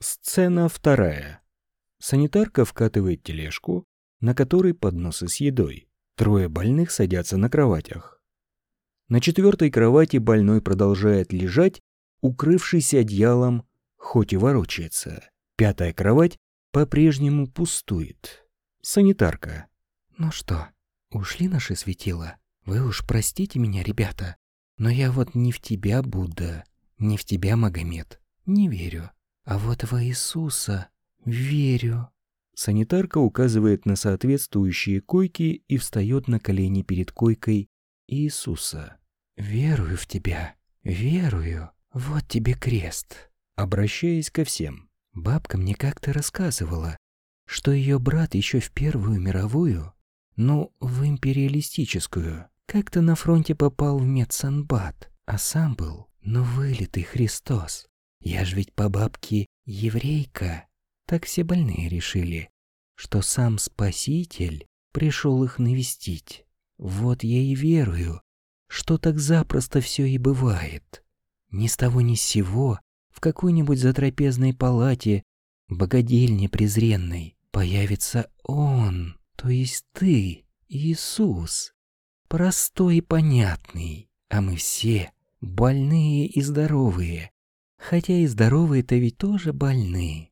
Сцена вторая. Санитарка вкатывает тележку, на которой подносы с едой. Трое больных садятся на кроватях. На четвертой кровати больной продолжает лежать, укрывшись одеялом, хоть и ворочается. Пятая кровать по-прежнему пустует. Санитарка. «Ну что, ушли наши светила? Вы уж простите меня, ребята, но я вот не в тебя, Будда, не в тебя, Магомед, не верю. А вот во Иисуса верю». Санитарка указывает на соответствующие койки и встает на колени перед койкой Иисуса. «Верую в тебя, верую. Вот тебе крест». Обращаясь ко всем. Бабка мне как-то рассказывала, что ее брат еще в Первую мировую, ну, в империалистическую, как-то на фронте попал в медсанбат, а сам был, ну, вылитый Христос. Я ж ведь по бабке еврейка. Так все больные решили, что сам Спаситель пришел их навестить. Вот я и верую, что так запросто все и бывает. Ни с того ни с сего в какой-нибудь затрапезной палате, богадельне презренной, появится Он, то есть ты, Иисус, простой и понятный, а мы все больные и здоровые, хотя и здоровые-то ведь тоже больны.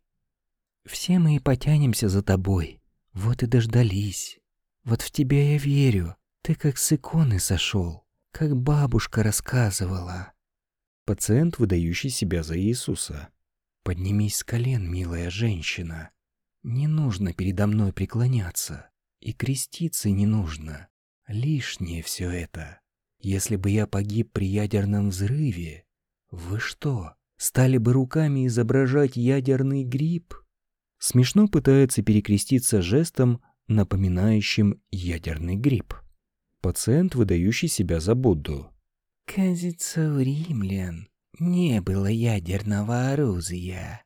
Все мы и потянемся за тобой. Вот и дождались. Вот в тебя я верю. Ты как с иконы сошел, как бабушка рассказывала. Пациент, выдающий себя за Иисуса. Поднимись с колен, милая женщина. Не нужно передо мной преклоняться. И креститься не нужно. Лишнее все это. Если бы я погиб при ядерном взрыве, вы что, стали бы руками изображать ядерный гриб? Смешно пытается перекреститься жестом, напоминающим ядерный гриб. Пациент, выдающий себя за Будду. Кажется, у римлян не было ядерного оружия.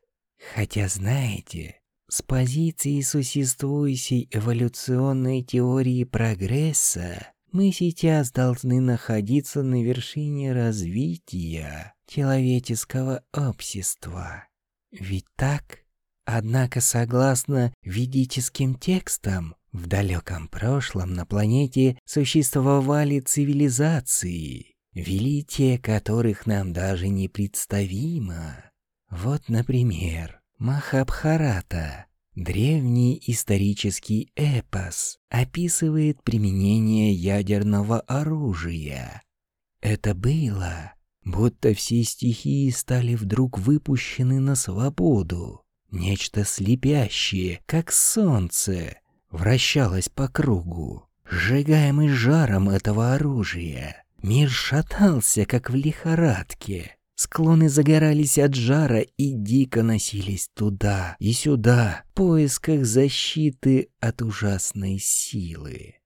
Хотя, знаете, с позиции существующей эволюционной теории прогресса мы сейчас должны находиться на вершине развития человеческого общества. Ведь так? Однако, согласно ведическим текстам, в далеком прошлом на планете существовали цивилизации, величие которых нам даже не представимо. Вот, например, Махабхарата, древний исторический эпос, описывает применение ядерного оружия. Это было, будто все стихии стали вдруг выпущены на свободу. Нечто слепящее, как солнце, вращалось по кругу, сжигаемый жаром этого оружия. Мир шатался, как в лихорадке. Склоны загорались от жара и дико носились туда и сюда, в поисках защиты от ужасной силы.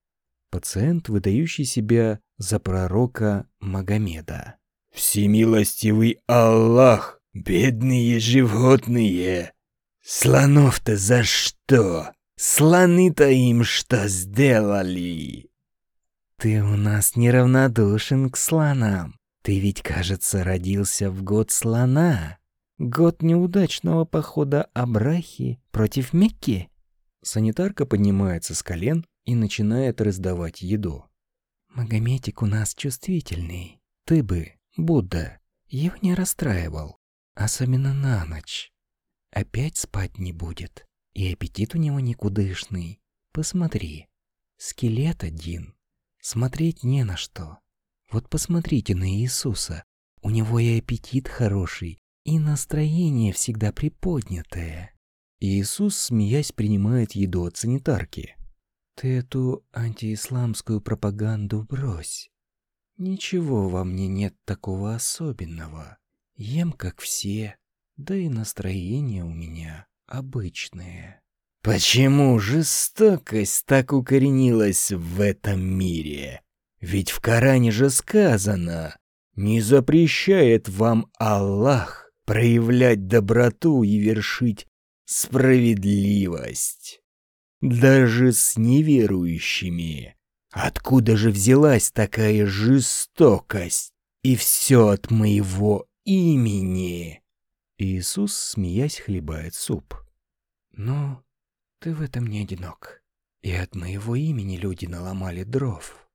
Пациент, выдающий себя за пророка Магомеда. «Всемилостивый Аллах, бедные животные, Слонов-то за что? Слоны-то им что сделали? Ты у нас неравнодушен к слонам. Ты ведь, кажется, родился в год слона. Год неудачного похода Абрахи против Мекки. Санитарка поднимается с колен и начинает раздавать еду. Магометик у нас чувствительный. Ты бы, Будда, его не расстраивал. Особенно на ночь опять спать не будет. И аппетит у него никудышный. Посмотри. Скелет один. Смотреть не на что. Вот посмотрите на Иисуса. У него и аппетит хороший, и настроение всегда приподнятое. Иисус, смеясь, принимает еду от санитарки. Ты эту антиисламскую пропаганду брось. Ничего во мне нет такого особенного. Ем, как все, да и настроение у меня обычное. Почему жестокость так укоренилась в этом мире? Ведь в Коране же сказано, не запрещает вам Аллах проявлять доброту и вершить справедливость. Даже с неверующими. Откуда же взялась такая жестокость? И все от моего имени. Иисус, смеясь, хлебает суп. «Ну, ты в этом не одинок. И от моего имени люди наломали дров».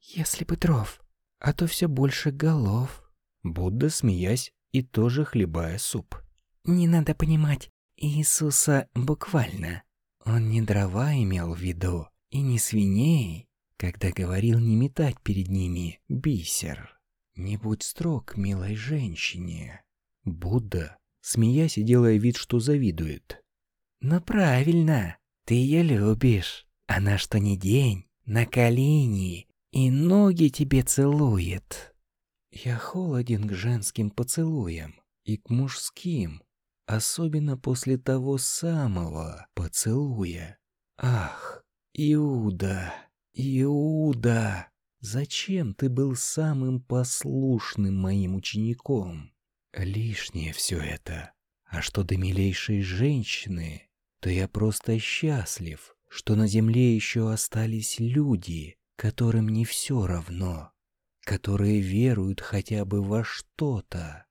«Если бы дров, а то все больше голов». Будда, смеясь и тоже хлебая суп. «Не надо понимать Иисуса буквально. Он не дрова имел в виду, и не свиней, когда говорил не метать перед ними бисер. Не будь строг, милой женщине». Будда, смеясь и делая вид, что завидует. «Ну правильно, ты ее любишь. Она что ни день, на колени, и ноги тебе целует». Я холоден к женским поцелуям и к мужским, особенно после того самого поцелуя. Ах, Иуда, Иуда, зачем ты был самым послушным моим учеником? Лишнее все это. А что до милейшей женщины, то я просто счастлив, что на земле еще остались люди, которым не все равно, которые веруют хотя бы во что-то.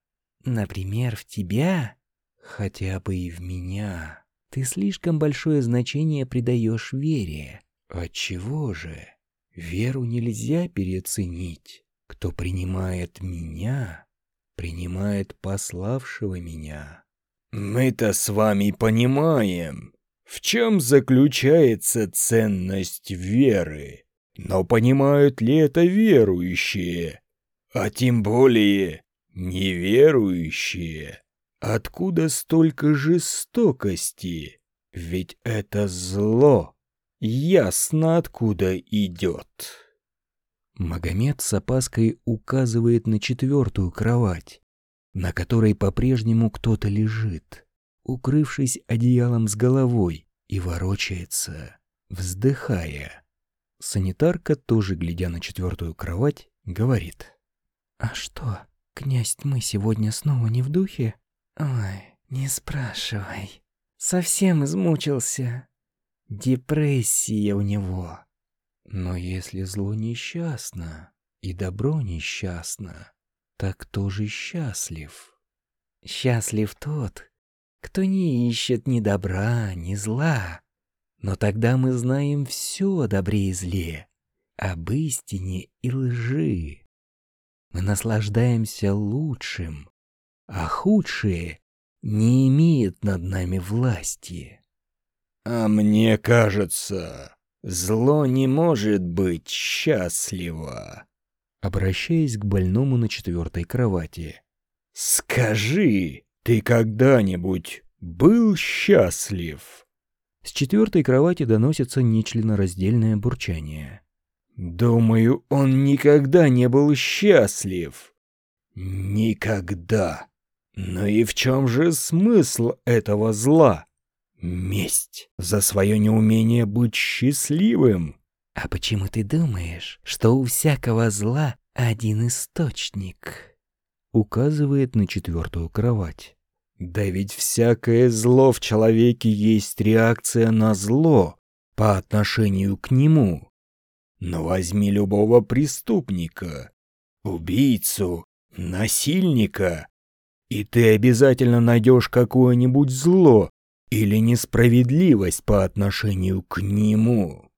Например, в тебя, хотя бы и в меня. Ты слишком большое значение придаешь вере. Отчего же? Веру нельзя переоценить. Кто принимает меня, принимает пославшего меня. Мы-то с вами понимаем, в чем заключается ценность веры. Но понимают ли это верующие? А тем более неверующие. Откуда столько жестокости? Ведь это зло. Ясно, откуда идет. Магомед с опаской указывает на четвертую кровать, на которой по-прежнему кто-то лежит, укрывшись одеялом с головой и ворочается, вздыхая. Санитарка, тоже глядя на четвертую кровать, говорит. «А что, князь тьмы сегодня снова не в духе? Ой, не спрашивай. Совсем измучился. Депрессия у него. Но если зло несчастно и добро несчастно, так кто же счастлив? Счастлив тот, кто не ищет ни добра, ни зла. Но тогда мы знаем все о добре и зле, об истине и лжи. Мы наслаждаемся лучшим, а худшее не имеет над нами власти. А мне кажется, Зло не может быть счастливо. Обращаясь к больному на четвертой кровати. Скажи, ты когда-нибудь был счастлив? С четвертой кровати доносится нечленораздельное бурчание. Думаю, он никогда не был счастлив. Никогда. Но и в чем же смысл этого зла? Месть за свое неумение быть счастливым. А почему ты думаешь, что у всякого зла один источник? Указывает на четвертую кровать. Да ведь всякое зло в человеке есть реакция на зло по отношению к нему. Но возьми любого преступника, убийцу, насильника, и ты обязательно найдешь какое-нибудь зло, или несправедливость по отношению к нему.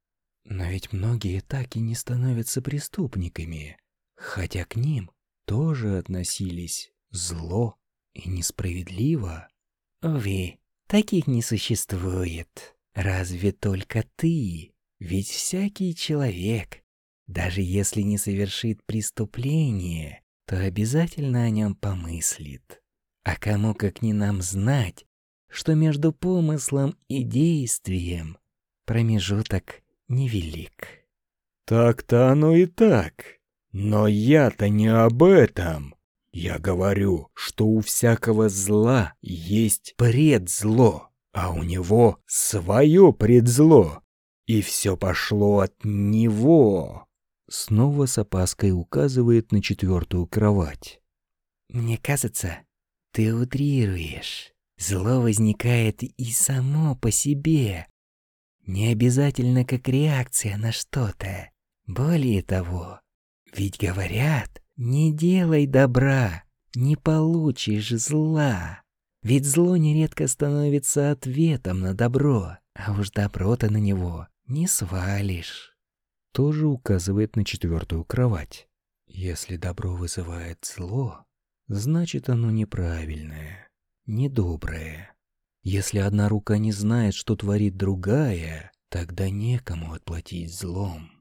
Но ведь многие так и не становятся преступниками, хотя к ним тоже относились зло и несправедливо. Увы, таких не существует. Разве только ты? Ведь всякий человек, даже если не совершит преступление, то обязательно о нем помыслит. А кому как не нам знать, что между помыслом и действием промежуток невелик. Так-то оно и так. Но я-то не об этом. Я говорю, что у всякого зла есть предзло, а у него свое предзло. И все пошло от него. Снова с опаской указывает на четвертую кровать. Мне кажется, ты утрируешь. Зло возникает и само по себе, не обязательно как реакция на что-то. Более того, ведь говорят, не делай добра, не получишь зла. Ведь зло нередко становится ответом на добро, а уж добро-то на него не свалишь. Тоже указывает на четвертую кровать. Если добро вызывает зло, значит оно неправильное, недоброе. Если одна рука не знает, что творит другая, тогда некому отплатить злом.